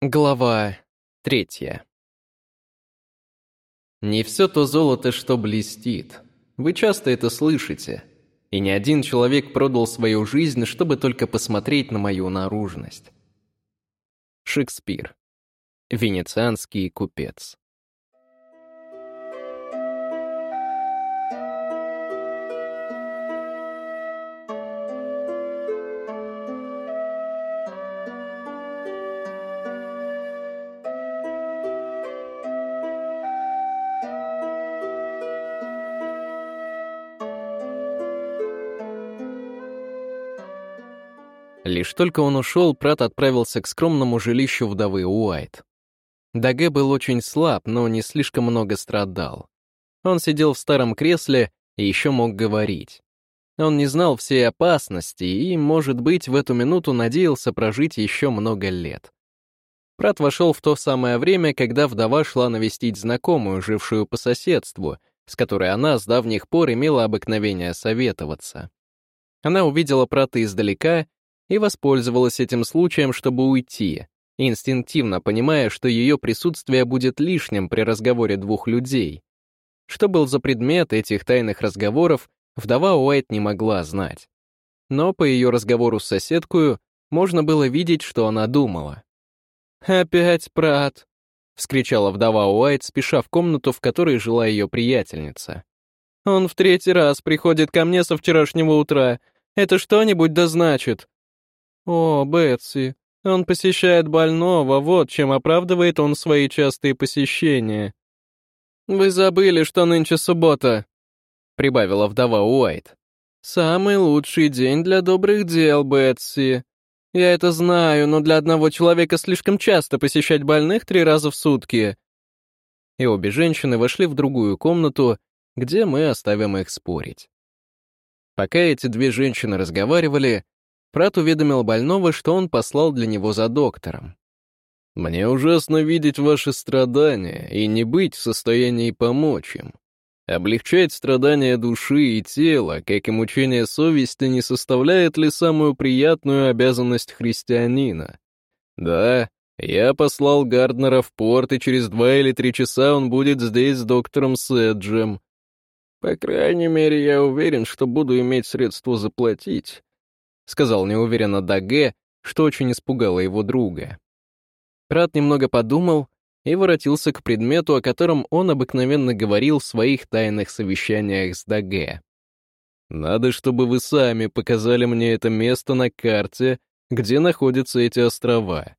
Глава третья. Не все то золото, что блестит. Вы часто это слышите. И ни один человек продал свою жизнь, чтобы только посмотреть на мою наружность. Шекспир. Венецианский купец. Лишь только он ушел, Прат отправился к скромному жилищу вдовы Уайт. Даге был очень слаб, но не слишком много страдал. Он сидел в старом кресле и еще мог говорить. Он не знал всей опасности и, может быть, в эту минуту надеялся прожить еще много лет. Прат вошел в то самое время, когда вдова шла навестить знакомую, жившую по соседству, с которой она с давних пор имела обыкновение советоваться. Она увидела Прата издалека и воспользовалась этим случаем, чтобы уйти, инстинктивно понимая, что ее присутствие будет лишним при разговоре двух людей. Что был за предмет этих тайных разговоров, вдова Уайт не могла знать. Но по ее разговору с соседкою можно было видеть, что она думала. «Опять Прат!» — вскричала вдова Уайт, спеша в комнату, в которой жила ее приятельница. «Он в третий раз приходит ко мне со вчерашнего утра. Это что-нибудь да значит?» «О, Бетси, он посещает больного, вот чем оправдывает он свои частые посещения». «Вы забыли, что нынче суббота», — прибавила вдова Уайт. «Самый лучший день для добрых дел, Бетси. Я это знаю, но для одного человека слишком часто посещать больных три раза в сутки». И обе женщины вошли в другую комнату, где мы оставим их спорить. Пока эти две женщины разговаривали, Прат уведомил больного, что он послал для него за доктором. «Мне ужасно видеть ваши страдания и не быть в состоянии помочь им. Облегчать страдания души и тела, как и мучение совести, не составляет ли самую приятную обязанность христианина? Да, я послал Гарднера в порт, и через два или три часа он будет здесь с доктором Сэджем. По крайней мере, я уверен, что буду иметь средства заплатить сказал неуверенно Даге, что очень испугало его друга. Прат немного подумал и воротился к предмету, о котором он обыкновенно говорил в своих тайных совещаниях с Даге. «Надо, чтобы вы сами показали мне это место на карте, где находятся эти острова.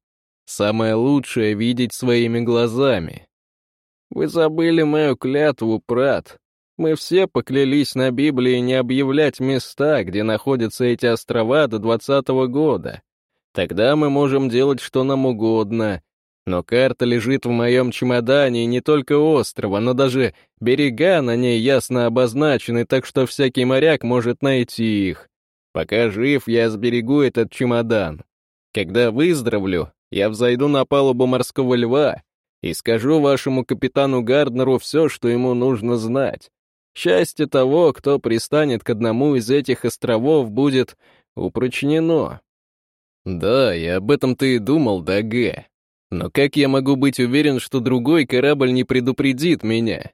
Самое лучшее — видеть своими глазами». «Вы забыли мою клятву, Прат», мы все поклялись на Библии не объявлять места, где находятся эти острова до двадцатого года. Тогда мы можем делать, что нам угодно. Но карта лежит в моем чемодане, и не только острова, но даже берега на ней ясно обозначены, так что всякий моряк может найти их. Пока жив, я сберегу этот чемодан. Когда выздоровлю, я взойду на палубу морского льва и скажу вашему капитану Гарднеру все, что ему нужно знать. Счастье того, кто пристанет к одному из этих островов, будет упрочнено. Да, я об этом-то и думал, да, Г. Но как я могу быть уверен, что другой корабль не предупредит меня?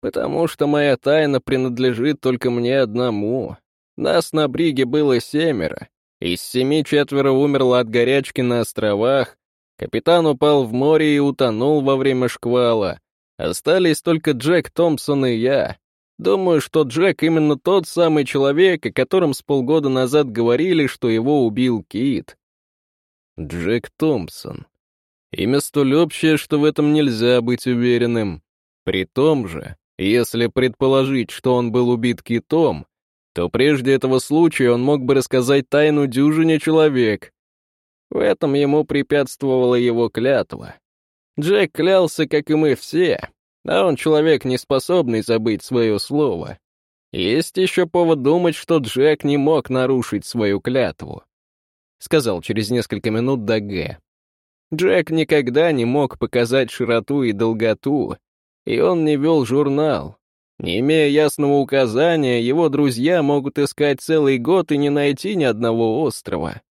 Потому что моя тайна принадлежит только мне одному. Нас на бриге было семеро. Из семи четверо умерло от горячки на островах. Капитан упал в море и утонул во время шквала. Остались только Джек Томпсон и я. Думаю, что Джек именно тот самый человек, о котором с полгода назад говорили, что его убил Кит. Джек Томпсон. Имя столь общее, что в этом нельзя быть уверенным. При том же, если предположить, что он был убит китом, то прежде этого случая он мог бы рассказать тайну дюжине человек. В этом ему препятствовала его клятва. Джек клялся, как и мы все, а он человек, не способный забыть свое слово. Есть еще повод думать, что Джек не мог нарушить свою клятву. Сказал через несколько минут Даге. Джек никогда не мог показать широту и долготу, и он не вел журнал. Не имея ясного указания, его друзья могут искать целый год и не найти ни одного острова.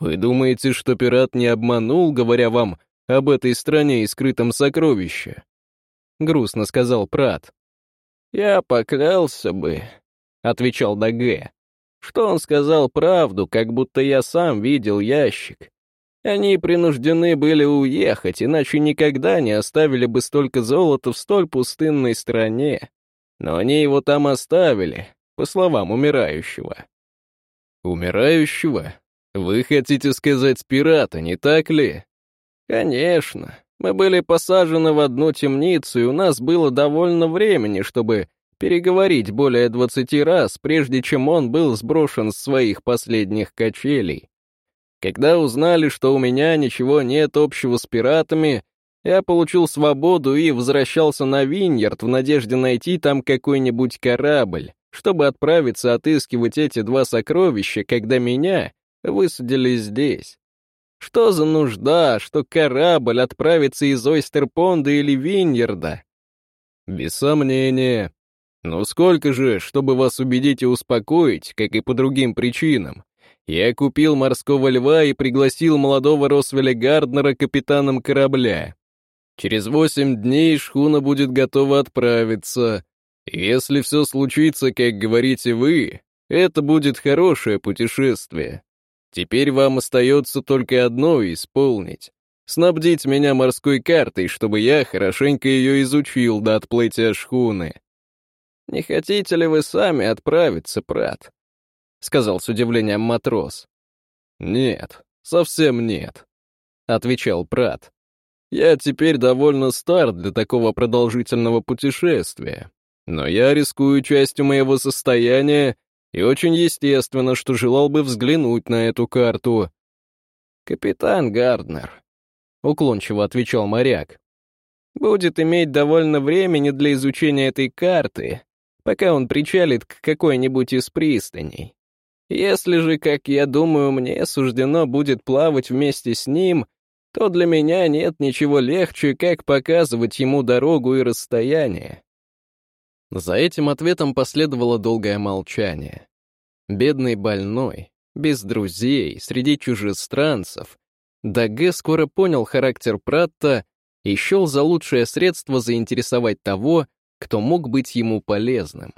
Вы думаете, что пират не обманул, говоря вам об этой стране и скрытом сокровище?» Грустно сказал Прат. «Я поклялся бы», — отвечал Даге, «что он сказал правду, как будто я сам видел ящик. Они принуждены были уехать, иначе никогда не оставили бы столько золота в столь пустынной стране. Но они его там оставили, по словам умирающего. Умирающего? Вы хотите сказать пирата, не так ли? Конечно. Мы были посажены в одну темницу, и у нас было довольно времени, чтобы переговорить более двадцати раз, прежде чем он был сброшен с своих последних качелей. Когда узнали, что у меня ничего нет общего с пиратами, я получил свободу и возвращался на Виньярд в надежде найти там какой-нибудь корабль, чтобы отправиться отыскивать эти два сокровища, когда меня высадили здесь. Что за нужда, что корабль отправится из Ойстерпонда или Виньерда? Без сомнения. Но сколько же, чтобы вас убедить и успокоить, как и по другим причинам, я купил морского льва и пригласил молодого Росвеля Гарднера капитаном корабля. Через восемь дней шхуна будет готова отправиться. Если все случится, как говорите вы, это будет хорошее путешествие. Теперь вам остается только одно исполнить. Снабдить меня морской картой, чтобы я хорошенько ее изучил до отплытия шхуны. Не хотите ли вы сами отправиться, Прат? сказал с удивлением матрос. «Нет, совсем нет», — отвечал Прат. «Я теперь довольно стар для такого продолжительного путешествия, но я рискую частью моего состояния, и очень естественно, что желал бы взглянуть на эту карту». «Капитан Гарднер», — уклончиво отвечал моряк, «будет иметь довольно времени для изучения этой карты, пока он причалит к какой-нибудь из пристаней. Если же, как я думаю, мне суждено будет плавать вместе с ним, то для меня нет ничего легче, как показывать ему дорогу и расстояние. За этим ответом последовало долгое молчание. Бедный больной, без друзей, среди чужестранцев, Даге скоро понял характер Пратта и счел за лучшее средство заинтересовать того, кто мог быть ему полезным.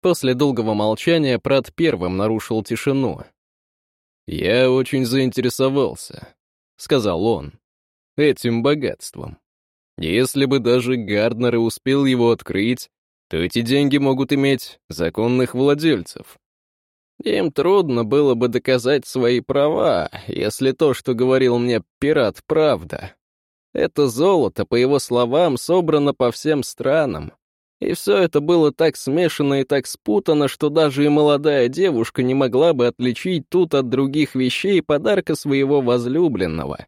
После долгого молчания Прат первым нарушил тишину. «Я очень заинтересовался», — сказал он, — «этим богатством. Если бы даже Гарднер и успел его открыть, то эти деньги могут иметь законных владельцев. Им трудно было бы доказать свои права, если то, что говорил мне пират, правда. Это золото, по его словам, собрано по всем странам, и все это было так смешано и так спутано, что даже и молодая девушка не могла бы отличить тут от других вещей подарка своего возлюбленного.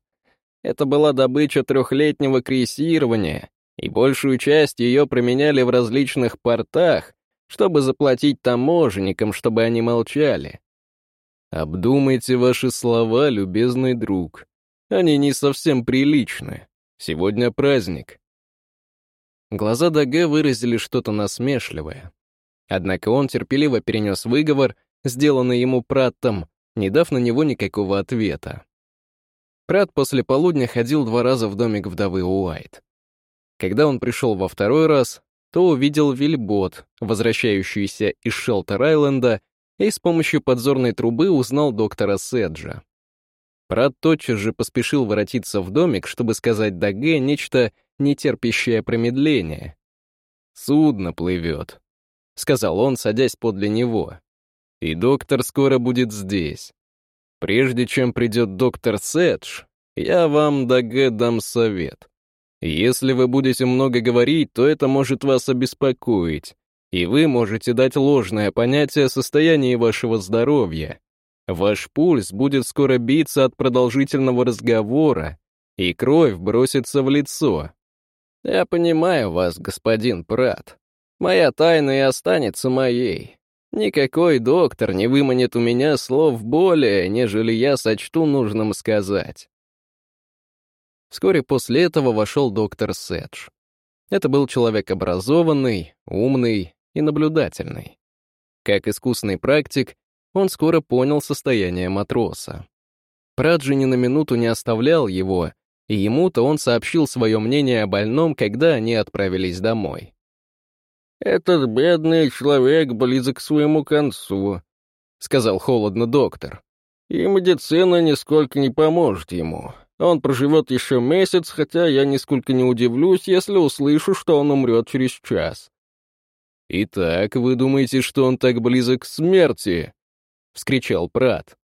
Это была добыча трехлетнего крейсирования, и большую часть ее применяли в различных портах, чтобы заплатить таможенникам, чтобы они молчали. Обдумайте ваши слова, любезный друг. Они не совсем приличны. Сегодня праздник. Глаза Даге выразили что-то насмешливое. Однако он терпеливо перенес выговор, сделанный ему Праттом, не дав на него никакого ответа. Пратт после полудня ходил два раза в домик вдовы Уайт. Когда он пришел во второй раз, то увидел вельбот, возвращающийся из Шелтер-Айленда, и с помощью подзорной трубы узнал доктора Седжа. Прат тотчас же поспешил воротиться в домик, чтобы сказать Даге нечто не терпящее промедления. «Судно плывет», — сказал он, садясь подле него. «И доктор скоро будет здесь. Прежде чем придет доктор Седж, я вам, Даге, дам совет. Если вы будете много говорить, то это может вас обеспокоить, и вы можете дать ложное понятие о состоянии вашего здоровья. Ваш пульс будет скоро биться от продолжительного разговора, и кровь бросится в лицо. Я понимаю вас, господин Прат. Моя тайна и останется моей. Никакой доктор не выманит у меня слов более, нежели я сочту нужным сказать. Вскоре после этого вошел доктор Седж. Это был человек образованный, умный и наблюдательный. Как искусный практик, он скоро понял состояние матроса. Праджи ни на минуту не оставлял его, и ему-то он сообщил свое мнение о больном, когда они отправились домой. «Этот бедный человек близок к своему концу», — сказал холодно доктор. «И медицина нисколько не поможет ему. Он проживет еще месяц, хотя я нисколько не удивлюсь, если услышу, что он умрет через час». «Итак, вы думаете, что он так близок к смерти?» — вскричал Прат.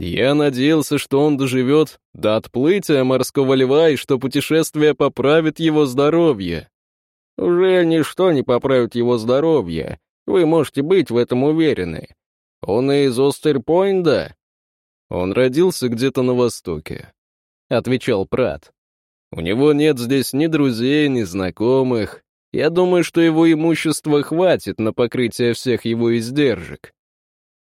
Я надеялся, что он доживет до отплытия морского льва и что путешествие поправит его здоровье. Уже ничто не поправит его здоровье. Вы можете быть в этом уверены. Он из Остерпойнда? Он родился где-то на востоке, — отвечал Прат. У него нет здесь ни друзей, ни знакомых. Я думаю, что его имущества хватит на покрытие всех его издержек.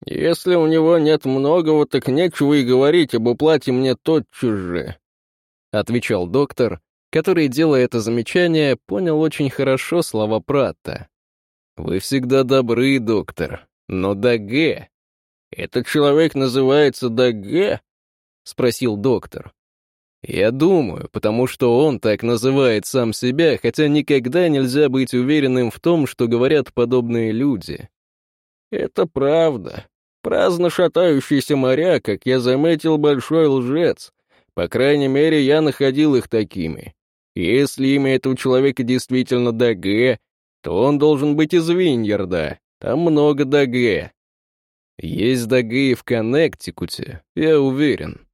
Если у него нет многого, так нечего и говорить об уплате мне тотчас же», — отвечал доктор, который, делая это замечание, понял очень хорошо слова Пратта. «Вы всегда добры, доктор, но Даге...» «Этот человек называется Даге?» — спросил доктор. «Я думаю, потому что он так называет сам себя, хотя никогда нельзя быть уверенным в том, что говорят подобные люди». «Это правда», Праздно шатающийся моряк, как я заметил, большой лжец. По крайней мере, я находил их такими. Если имя этого человека действительно Даге, то он должен быть из Виньерда. Там много Даге. Есть Даге и в Коннектикуте, я уверен.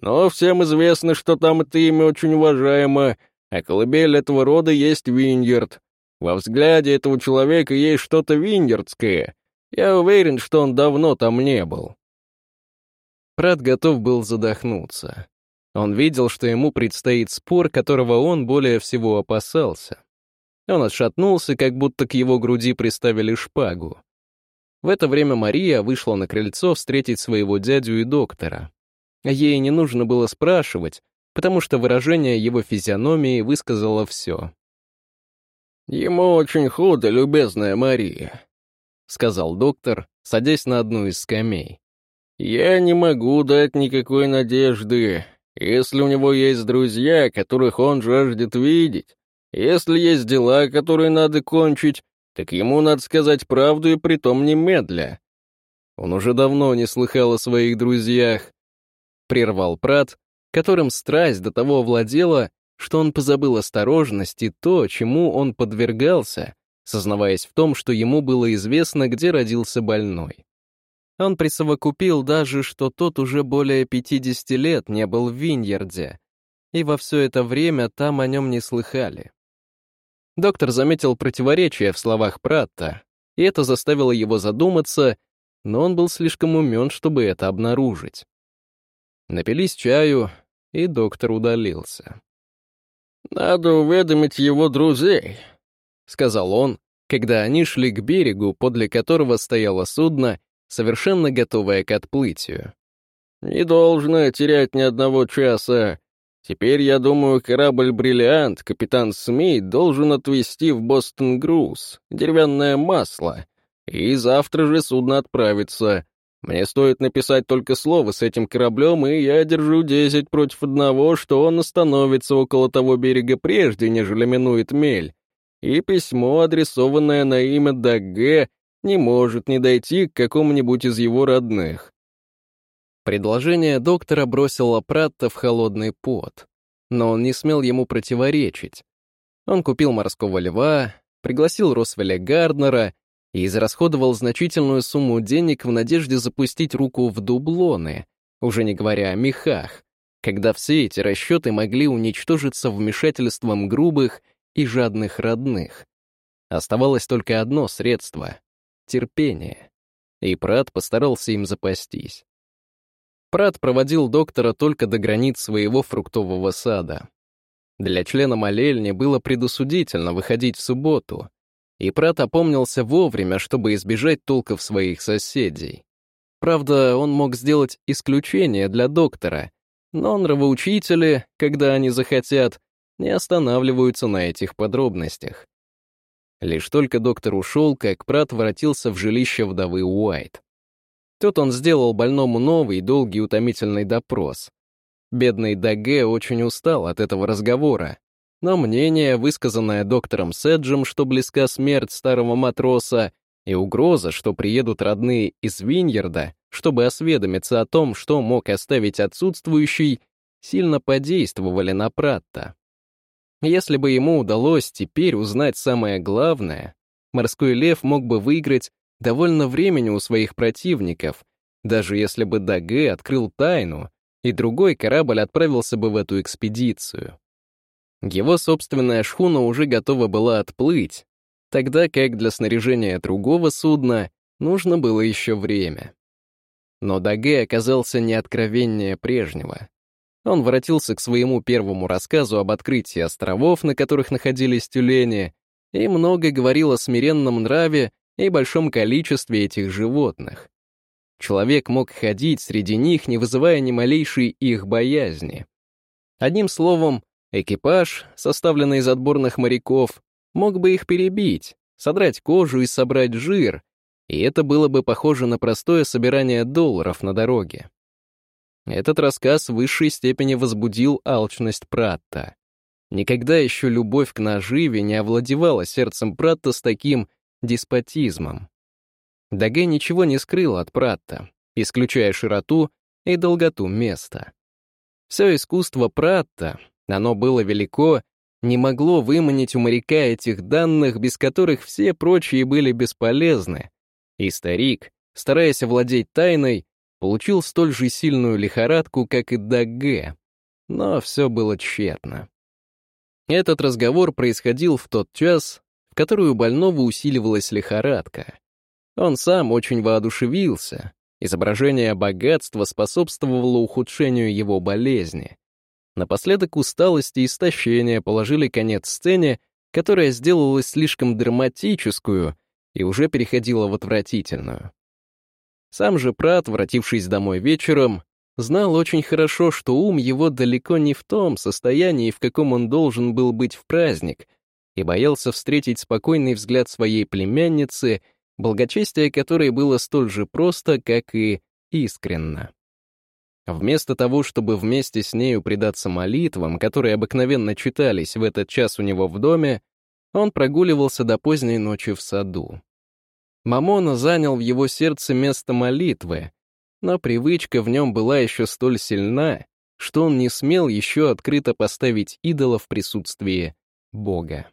Но всем известно, что там это имя очень уважаемо, а колыбель этого рода есть Виньерд. Во взгляде этого человека есть что-то виньердское, я уверен, что он давно там не был. Прат готов был задохнуться. Он видел, что ему предстоит спор, которого он более всего опасался. Он отшатнулся, как будто к его груди приставили шпагу. В это время Мария вышла на крыльцо встретить своего дядю и доктора. Ей не нужно было спрашивать, потому что выражение его физиономии высказало все. «Ему очень худо, любезная Мария. — сказал доктор, садясь на одну из скамей. «Я не могу дать никакой надежды. Если у него есть друзья, которых он жаждет видеть, если есть дела, которые надо кончить, так ему надо сказать правду и притом немедля». Он уже давно не слыхал о своих друзьях. Прервал Прат, которым страсть до того овладела, что он позабыл осторожность и то, чему он подвергался, сознаваясь в том, что ему было известно, где родился больной. Он присовокупил даже, что тот уже более 50 лет не был в Виньерде, и во все это время там о нем не слыхали. Доктор заметил противоречие в словах Пратта, и это заставило его задуматься, но он был слишком умен, чтобы это обнаружить. Напились чаю, и доктор удалился. «Надо уведомить его друзей», — сказал он, когда они шли к берегу, подле которого стояло судно, совершенно готовое к отплытию. «Не должно терять ни одного часа. Теперь, я думаю, корабль «Бриллиант» капитан Смит должен отвезти в Бостон груз, деревянное масло, и завтра же судно отправится. Мне стоит написать только слово с этим кораблем, и я держу десять против одного, что он остановится около того берега прежде, нежели минует мель и письмо, адресованное на имя Дагге, не может не дойти к какому-нибудь из его родных. Предложение доктора бросило Пратта в холодный пот, но он не смел ему противоречить. Он купил морского льва, пригласил Росвеля Гарднера и израсходовал значительную сумму денег в надежде запустить руку в дублоны, уже не говоря о мехах, когда все эти расчеты могли уничтожиться вмешательством грубых и жадных родных. Оставалось только одно средство — терпение. И Прат постарался им запастись. Прат проводил доктора только до границ своего фруктового сада. Для члена молельни было предусудительно выходить в субботу, и Прат опомнился вовремя, чтобы избежать толков своих соседей. Правда, он мог сделать исключение для доктора, но нравоучители, когда они захотят, не останавливаются на этих подробностях. Лишь только доктор ушел, как Прат воротился в жилище вдовы Уайт. Тут он сделал больному новый, долгий, утомительный допрос. Бедный Даге очень устал от этого разговора, но мнение, высказанное доктором Седжем, что близка смерть старого матроса, и угроза, что приедут родные из Виньерда, чтобы осведомиться о том, что мог оставить отсутствующий, сильно подействовали на Пратта. Если бы ему удалось теперь узнать самое главное, морской лев мог бы выиграть довольно времени у своих противников, даже если бы Даге открыл тайну, и другой корабль отправился бы в эту экспедицию. Его собственная шхуна уже готова была отплыть, тогда как для снаряжения другого судна нужно было еще время. Но Даге оказался не откровеннее прежнего. Он воротился к своему первому рассказу об открытии островов, на которых находились тюлени, и много говорил о смиренном нраве и большом количестве этих животных. Человек мог ходить среди них, не вызывая ни малейшей их боязни. Одним словом, экипаж, составленный из отборных моряков, мог бы их перебить, содрать кожу и собрать жир, и это было бы похоже на простое собирание долларов на дороге. Этот рассказ в высшей степени возбудил алчность Пратта. Никогда еще любовь к наживе не овладевала сердцем Пратта с таким деспотизмом. Даге ничего не скрыл от Пратта, исключая широту и долготу места. Все искусство Пратта, оно было велико, не могло выманить у моряка этих данных, без которых все прочие были бесполезны, и старик, стараясь овладеть тайной, получил столь же сильную лихорадку, как и Даге, но все было тщетно. Этот разговор происходил в тот час, в который у больного усиливалась лихорадка. Он сам очень воодушевился. Изображение богатства способствовало ухудшению его болезни. Напоследок усталость и истощение положили конец сцене, которая сделалась слишком драматическую и уже переходила в отвратительную. Сам же Прат, вратившись домой вечером, знал очень хорошо, что ум его далеко не в том состоянии, в каком он должен был быть в праздник, и боялся встретить спокойный взгляд своей племянницы, благочестие которой было столь же просто, как и искренно. Вместо того, чтобы вместе с нею предаться молитвам, которые обыкновенно читались в этот час у него в доме, он прогуливался до поздней ночи в саду. Мамона занял в его сердце место молитвы, но привычка в нем была еще столь сильна, что он не смел еще открыто поставить идола в присутствии Бога.